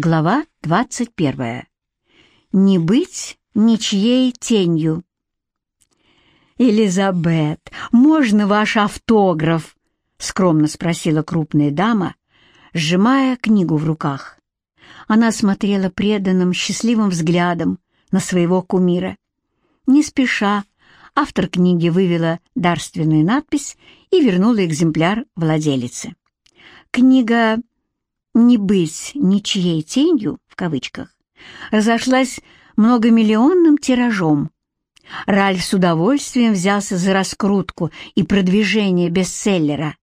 Глава 21. Не быть ничьей тенью. «Элизабет, можно ваш автограф?» — скромно спросила крупная дама, сжимая книгу в руках. Она смотрела преданным, счастливым взглядом на своего кумира. Не спеша, автор книги вывела дарственную надпись и вернула экземпляр владелице. Книга «Не быть ничьей тенью» в кавычках разошлась многомиллионным тиражом. Ральф с удовольствием взялся за раскрутку и продвижение бестселлера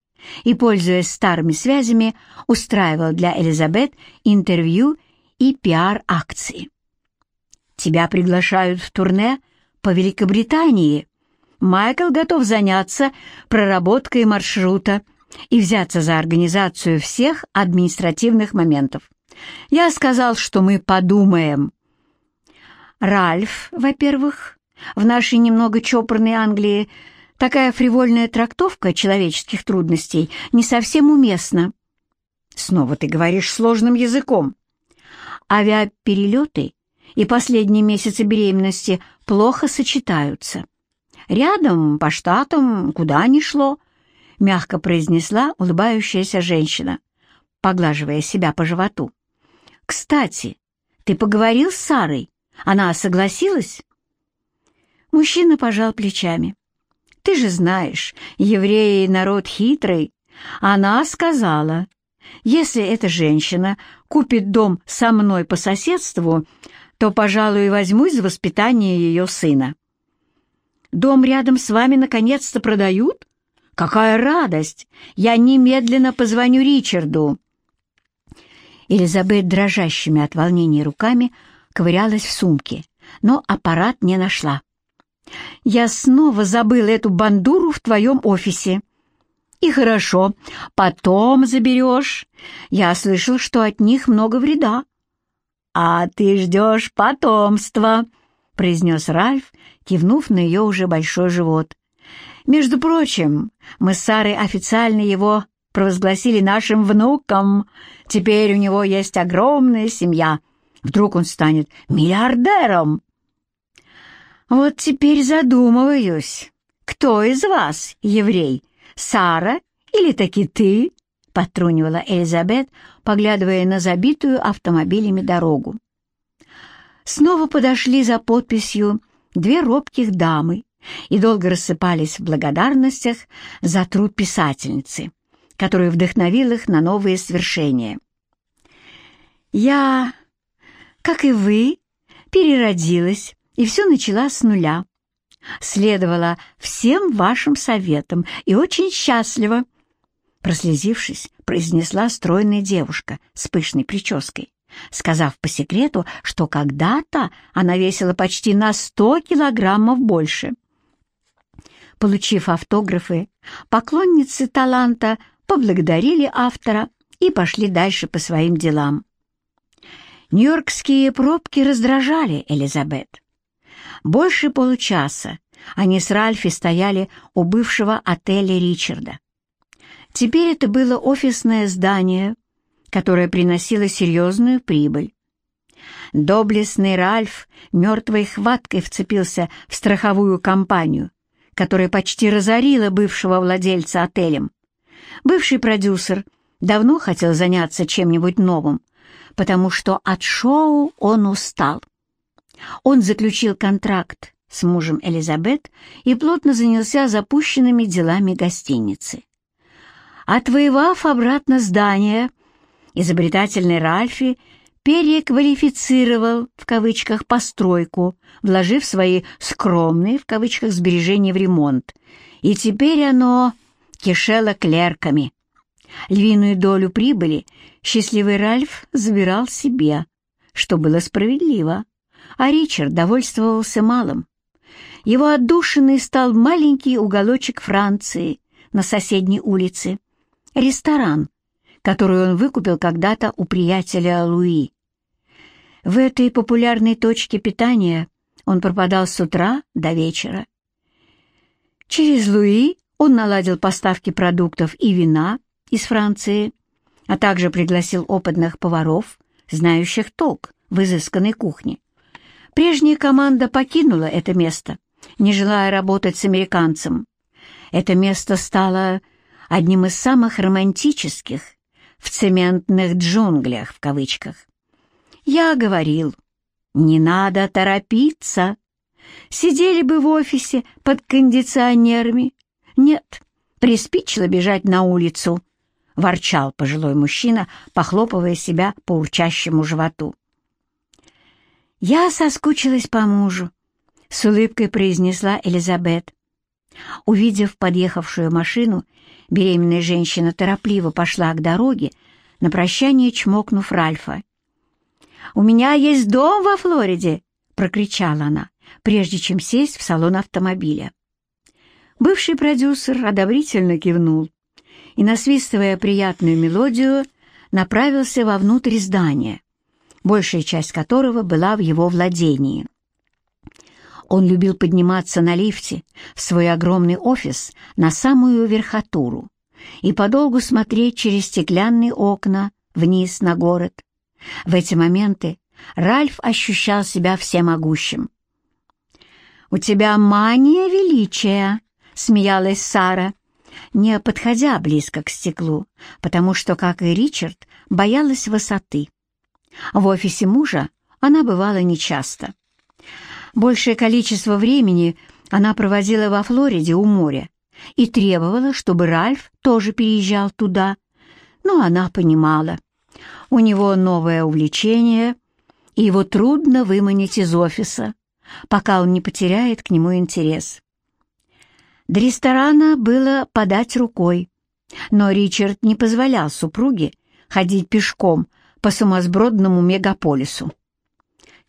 и, пользуясь старыми связями, устраивал для Элизабет интервью и пиар-акции. «Тебя приглашают в турне по Великобритании. Майкл готов заняться проработкой маршрута и взяться за организацию всех административных моментов. Я сказал, что мы подумаем. Ральф, во-первых, в нашей немного чопорной Англии такая фривольная трактовка человеческих трудностей не совсем уместна. Снова ты говоришь сложным языком. Авиаперелеты и последние месяцы беременности плохо сочетаются. Рядом, по штатам, куда ни шло, — мягко произнесла улыбающаяся женщина, поглаживая себя по животу. «Кстати, ты поговорил с Сарой? Она согласилась?» Мужчина пожал плечами. «Ты же знаешь, евреи — народ хитрый. Она сказала, если эта женщина купит дом со мной по соседству, то, пожалуй, возьмусь за воспитание ее сына». «Дом рядом с вами наконец-то продают?» Какая радость! Я немедленно позвоню Ричарду!» Элизабет дрожащими от волнения руками ковырялась в сумке, но аппарат не нашла. «Я снова забыла эту бандуру в твоем офисе». «И хорошо, потом заберешь. Я слышал, что от них много вреда». «А ты ждешь потомства», — произнес Ральф, кивнув на ее уже большой живот. Между прочим, мы с Сарой официально его провозгласили нашим внуком. Теперь у него есть огромная семья. Вдруг он станет миллиардером. Вот теперь задумываюсь, кто из вас еврей, Сара или таки ты? Потрунивала Элизабет, поглядывая на забитую автомобилями дорогу. Снова подошли за подписью две робких дамы и долго рассыпались в благодарностях за труд писательницы, который вдохновил их на новые свершения. «Я, как и вы, переродилась и все начала с нуля. Следовала всем вашим советам и очень счастлива», прослезившись, произнесла стройная девушка с пышной прической, сказав по секрету, что когда-то она весила почти на сто килограммов больше. Получив автографы, поклонницы таланта поблагодарили автора и пошли дальше по своим делам. Нью-Йоркские пробки раздражали Элизабет. Больше получаса они с Ральфи стояли у бывшего отеля Ричарда. Теперь это было офисное здание, которое приносило серьезную прибыль. Доблестный Ральф мертвой хваткой вцепился в страховую компанию, которая почти разорила бывшего владельца отелем. Бывший продюсер давно хотел заняться чем-нибудь новым, потому что от шоу он устал. Он заключил контракт с мужем Элизабет и плотно занялся запущенными делами гостиницы. Отвоевав обратно здание, изобретательный Ральфи переквалифицировал в кавычках постройку, вложив свои скромные в кавычках сбережения в ремонт, и теперь оно кишело клерками. Львиную долю прибыли счастливый Ральф забирал себе, что было справедливо, а Ричард довольствовался малым. Его отдушиной стал маленький уголочек Франции на соседней улице, ресторан, который он выкупил когда-то у приятеля Луи. В этой популярной точке питания он пропадал с утра до вечера. Через Луи он наладил поставки продуктов и вина из Франции, а также пригласил опытных поваров, знающих толк в изысканной кухне. Прежняя команда покинула это место, не желая работать с американцем. Это место стало одним из самых романтических в «цементных джунглях» в кавычках. Я говорил, не надо торопиться. Сидели бы в офисе под кондиционерами. Нет, приспичило бежать на улицу, — ворчал пожилой мужчина, похлопывая себя по урчащему животу. «Я соскучилась по мужу», — с улыбкой произнесла Элизабет. Увидев подъехавшую машину, беременная женщина торопливо пошла к дороге, на прощание чмокнув Ральфа. «У меня есть дом во Флориде!» — прокричала она, прежде чем сесть в салон автомобиля. Бывший продюсер одобрительно кивнул и, насвистывая приятную мелодию, направился вовнутрь здания, большая часть которого была в его владении. Он любил подниматься на лифте в свой огромный офис на самую верхотуру и подолгу смотреть через стеклянные окна вниз на город. В эти моменты Ральф ощущал себя всемогущим. «У тебя мания величия», — смеялась Сара, не подходя близко к стеклу, потому что, как и Ричард, боялась высоты. В офисе мужа она бывала нечасто. Большее количество времени она проводила во Флориде у моря и требовала, чтобы Ральф тоже переезжал туда, но она понимала. У него новое увлечение, и его трудно выманить из офиса, пока он не потеряет к нему интерес. До ресторана было подать рукой, но Ричард не позволял супруге ходить пешком по сумасбродному мегаполису.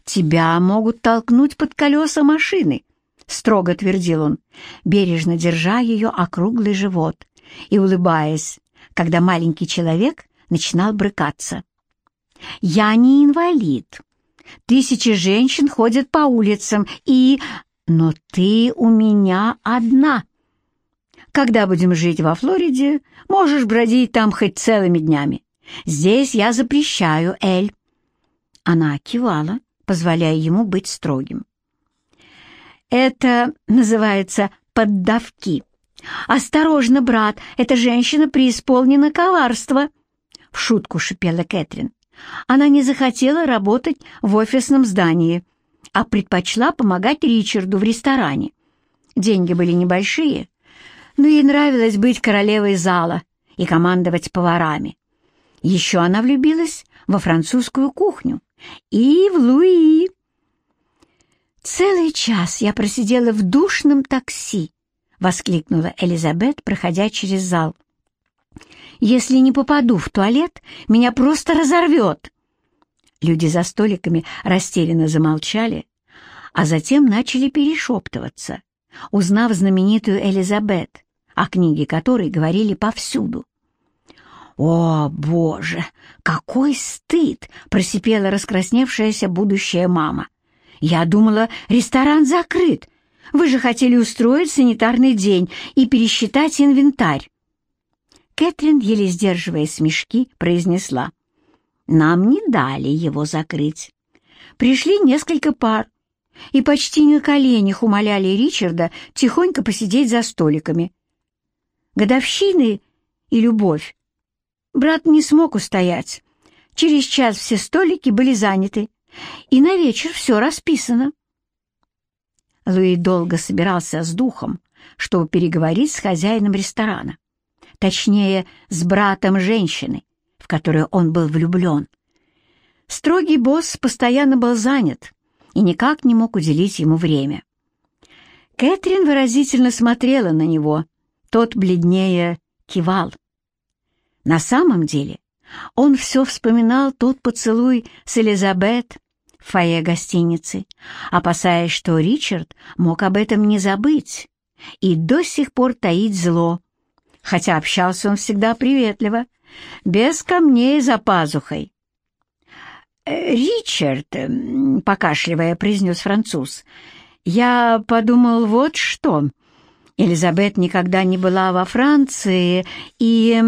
«Тебя могут толкнуть под колеса машины», — строго твердил он, бережно держа ее округлый живот и улыбаясь, когда маленький человек начинал брыкаться. «Я не инвалид. Тысячи женщин ходят по улицам, и... Но ты у меня одна. Когда будем жить во Флориде, можешь бродить там хоть целыми днями. Здесь я запрещаю, Эль». Она кивала, позволяя ему быть строгим. «Это называется поддавки. Осторожно, брат, эта женщина преисполнена коварства!» В шутку шипела Кэтрин. Она не захотела работать в офисном здании, а предпочла помогать Ричарду в ресторане. Деньги были небольшие, но ей нравилось быть королевой зала и командовать поварами. Еще она влюбилась во французскую кухню и в Луи. «Целый час я просидела в душном такси», — воскликнула Элизабет, проходя через зал. «Если не попаду в туалет, меня просто разорвет». Люди за столиками растерянно замолчали, а затем начали перешептываться, узнав знаменитую Элизабет, о книге которой говорили повсюду. «О, Боже, какой стыд!» — просипела раскрасневшаяся будущая мама. «Я думала, ресторан закрыт. Вы же хотели устроить санитарный день и пересчитать инвентарь». Кэтрин, еле сдерживая смешки, произнесла. «Нам не дали его закрыть. Пришли несколько пар и почти на коленях умоляли Ричарда тихонько посидеть за столиками. Годовщины и любовь Брат не смог устоять. Через час все столики были заняты, и на вечер все расписано. Луи долго собирался с духом, чтобы переговорить с хозяином ресторана, точнее, с братом женщины, в которую он был влюблен. Строгий босс постоянно был занят и никак не мог уделить ему время. Кэтрин выразительно смотрела на него, тот бледнее кивал. На самом деле он все вспоминал тот поцелуй с Элизабет в фойе гостиницы, опасаясь, что Ричард мог об этом не забыть и до сих пор таить зло, хотя общался он всегда приветливо, без камней за пазухой. «Э, «Ричард», — покашливая, произнес француз, — «я подумал вот что. Элизабет никогда не была во Франции, и...»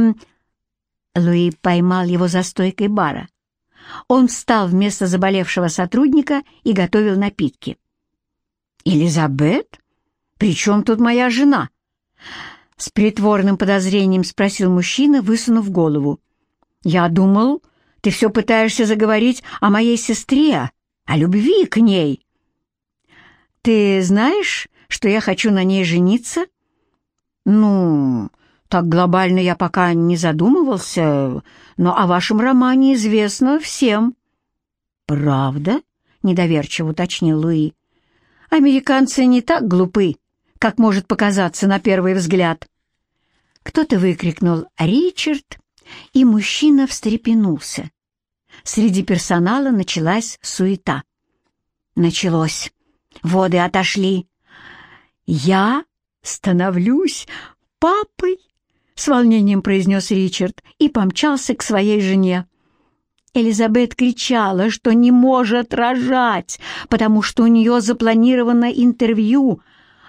Луи поймал его за стойкой бара. Он встал вместо заболевшего сотрудника и готовил напитки. «Элизабет? При чем тут моя жена?» С притворным подозрением спросил мужчина, высунув голову. «Я думал, ты все пытаешься заговорить о моей сестре, о любви к ней». «Ты знаешь, что я хочу на ней жениться?» «Ну, так глобально я пока не задумывался, но о вашем романе известно всем». «Правда?» — недоверчиво уточнил Луи. «Американцы не так глупы, как может показаться на первый взгляд». Кто-то выкрикнул «Ричард!» и мужчина встрепенулся. Среди персонала началась суета. Началось. Воды отошли. «Я становлюсь папой!» — с волнением произнес Ричард и помчался к своей жене. Элизабет кричала, что не может рожать, потому что у нее запланировано интервью,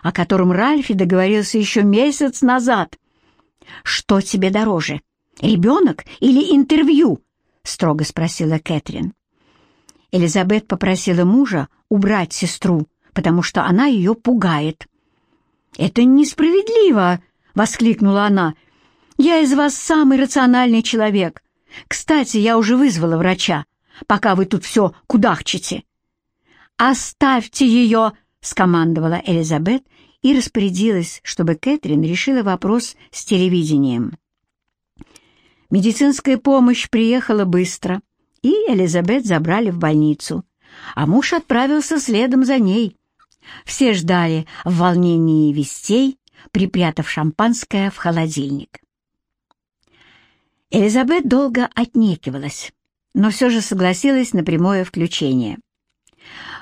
о котором Ральфи договорился еще месяц назад. «Что тебе дороже, ребенок или интервью?» — строго спросила Кэтрин. Элизабет попросила мужа убрать сестру, потому что она ее пугает. «Это несправедливо!» — воскликнула она. «Я из вас самый рациональный человек. Кстати, я уже вызвала врача, пока вы тут все кудахчете». «Оставьте ее!» — скомандовала Элизабет и распорядилась, чтобы Кэтрин решила вопрос с телевидением. Медицинская помощь приехала быстро, и Элизабет забрали в больницу, а муж отправился следом за ней. Все ждали в волнении вестей, припрятав шампанское в холодильник. Элизабет долго отнекивалась, но все же согласилась на прямое включение.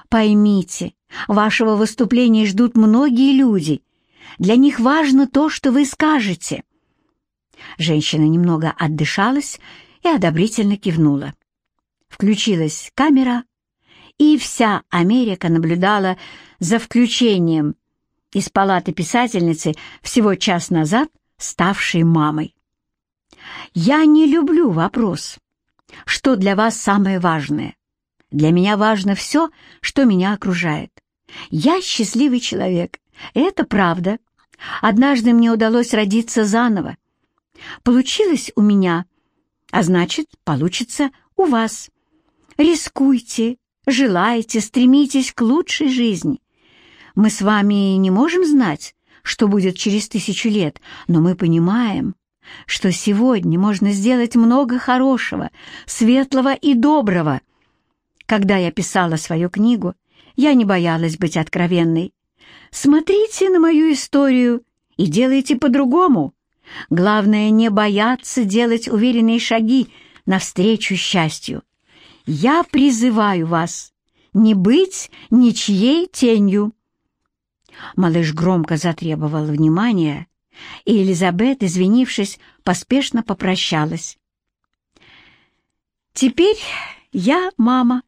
«Поймите, вашего выступления ждут многие люди. Для них важно то, что вы скажете». Женщина немного отдышалась и одобрительно кивнула. Включилась камера, и вся Америка наблюдала за включением из палаты писательницы всего час назад ставшей мамой. «Я не люблю вопрос, что для вас самое важное. Для меня важно все, что меня окружает. Я счастливый человек, это правда. Однажды мне удалось родиться заново. Получилось у меня, а значит, получится у вас. Рискуйте, желайте, стремитесь к лучшей жизни. Мы с вами не можем знать, что будет через тысячу лет, но мы понимаем, что сегодня можно сделать много хорошего, светлого и доброго. Когда я писала свою книгу, я не боялась быть откровенной. Смотрите на мою историю и делайте по-другому. Главное, не бояться делать уверенные шаги навстречу счастью. Я призываю вас не быть ничьей тенью. Малыш громко затребовал внимания, и Элизабет, извинившись, поспешно попрощалась. «Теперь я мама,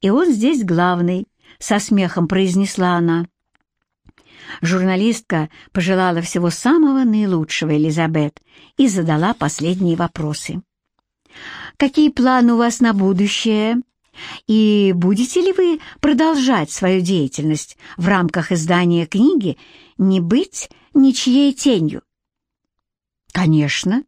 и он здесь главный», — со смехом произнесла она. Журналистка пожелала всего самого наилучшего Элизабет и задала последние вопросы. Какие планы у вас на будущее? И будете ли вы продолжать свою деятельность в рамках издания книги «Не быть ничьей тенью»? Конечно.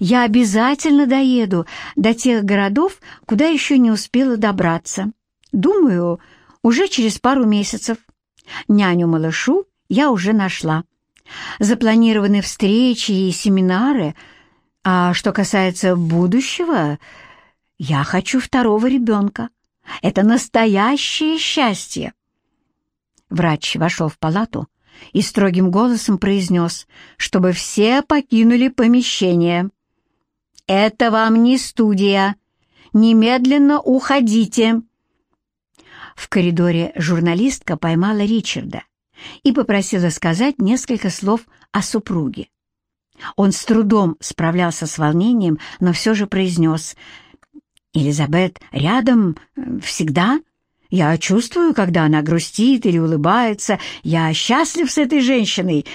Я обязательно доеду до тех городов, куда еще не успела добраться. Думаю, уже через пару месяцев. Няню-малышу я уже нашла. Запланированы встречи и семинары — а что касается будущего, я хочу второго ребенка. Это настоящее счастье. Врач вошел в палату и строгим голосом произнес, чтобы все покинули помещение. «Это вам не студия. Немедленно уходите». В коридоре журналистка поймала Ричарда и попросила сказать несколько слов о супруге. Он с трудом справлялся с волнением, но все же произнес «Элизабет рядом э, всегда. Я чувствую, когда она грустит или улыбается. Я счастлив с этой женщиной.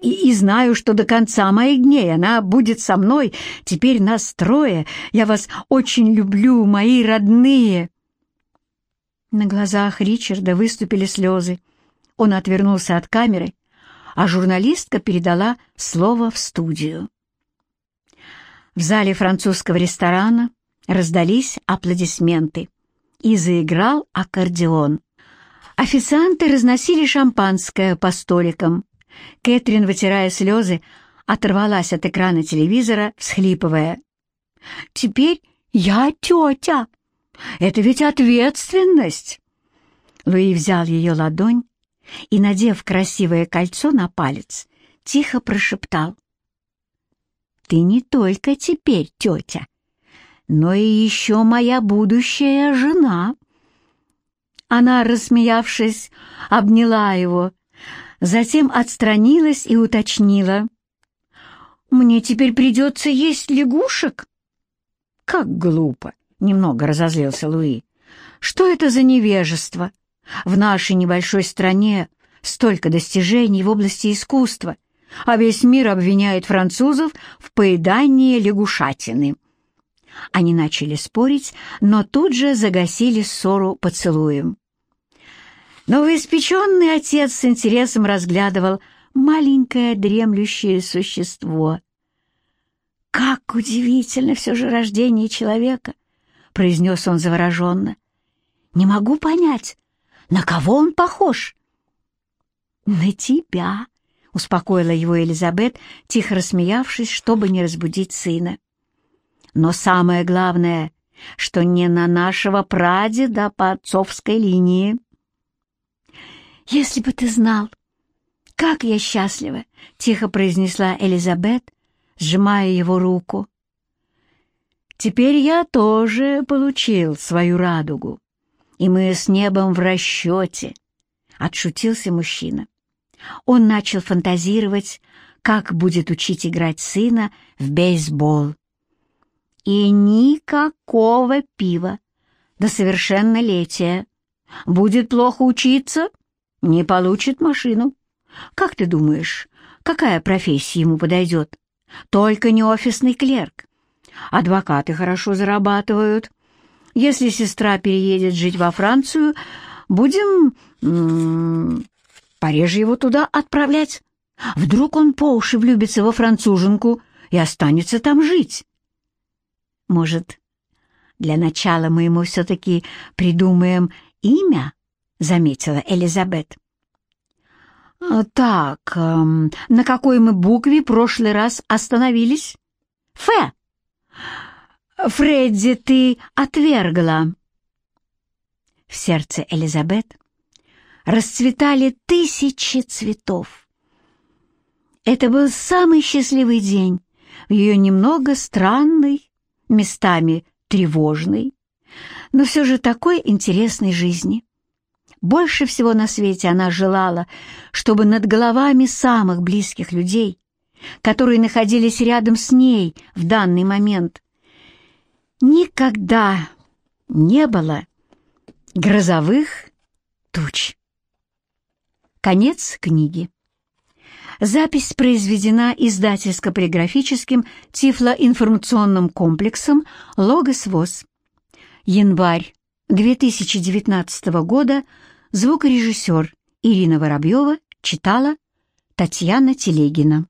и, и знаю, что до конца моих дней она будет со мной. Теперь нас трое. Я вас очень люблю, мои родные». На глазах Ричарда выступили слезы. Он отвернулся от камеры, а журналистка передала слово в студию. В зале французского ресторана раздались аплодисменты, и заиграл аккордеон. Официанты разносили шампанское по столикам. Кэтрин, вытирая слезы, оторвалась от экрана телевизора, всхлипывая. «Теперь я тетя! Это ведь ответственность!» Луи взял ее ладонь и, надев красивое кольцо на палец, тихо прошептал. «Ты не только теперь тетя, но и еще моя будущая жена». Она, рассмеявшись, обняла его, затем отстранилась и уточнила. «Мне теперь придется есть лягушек?» «Как глупо!» — немного разозлился Луи. «Что это за невежество? В нашей небольшой стране столько достижений в области искусства, а весь мир обвиняет французов в поедании лягушатины». Они начали спорить, но тут же загасили ссору поцелуем. Новоиспеченный отец с интересом разглядывал маленькое дремлющее существо. «Как удивительно все же рождение человека!» — произнес он завороженно. «Не могу понять, на кого он похож?» «На тебя!» — успокоила его Элизабет, тихо рассмеявшись, чтобы не разбудить сына. «Но самое главное, что не на нашего прадеда по отцовской линии». «Если бы ты знал, как я счастлива!» — тихо произнесла Элизабет, сжимая его руку. «Теперь я тоже получил свою радугу, и мы с небом в расчете», — отшутился мужчина. Он начал фантазировать, как будет учить играть сына в бейсбол. И никакого пива до совершеннолетия. Будет плохо учиться — не получит машину. Как ты думаешь, какая профессия ему подойдет? Только не офисный клерк. Адвокаты хорошо зарабатывают. Если сестра переедет жить во Францию, будем м пореже его туда отправлять. Вдруг он по уши влюбится во француженку и останется там жить. Может, для начала мы ему все-таки придумаем имя? заметила Элизабет. «А, «Так, эм, на какой мы букве прошлый раз остановились?» «Ф». «Фредди, ты отвергла». В сердце Элизабет расцветали тысячи цветов. Это был самый счастливый день в ее немного странной, местами тревожной, но все же такой интересной жизни. Больше всего на свете она желала, чтобы над головами самых близких людей, которые находились рядом с ней в данный момент, никогда не было грозовых туч. Конец книги. Запись произведена издательско-полиграфическим тифлоинформационным комплексом «Логос ВОЗ». Январь 2019 года Звукорежиссер Ирина Воробьева читала Татьяна Телегина.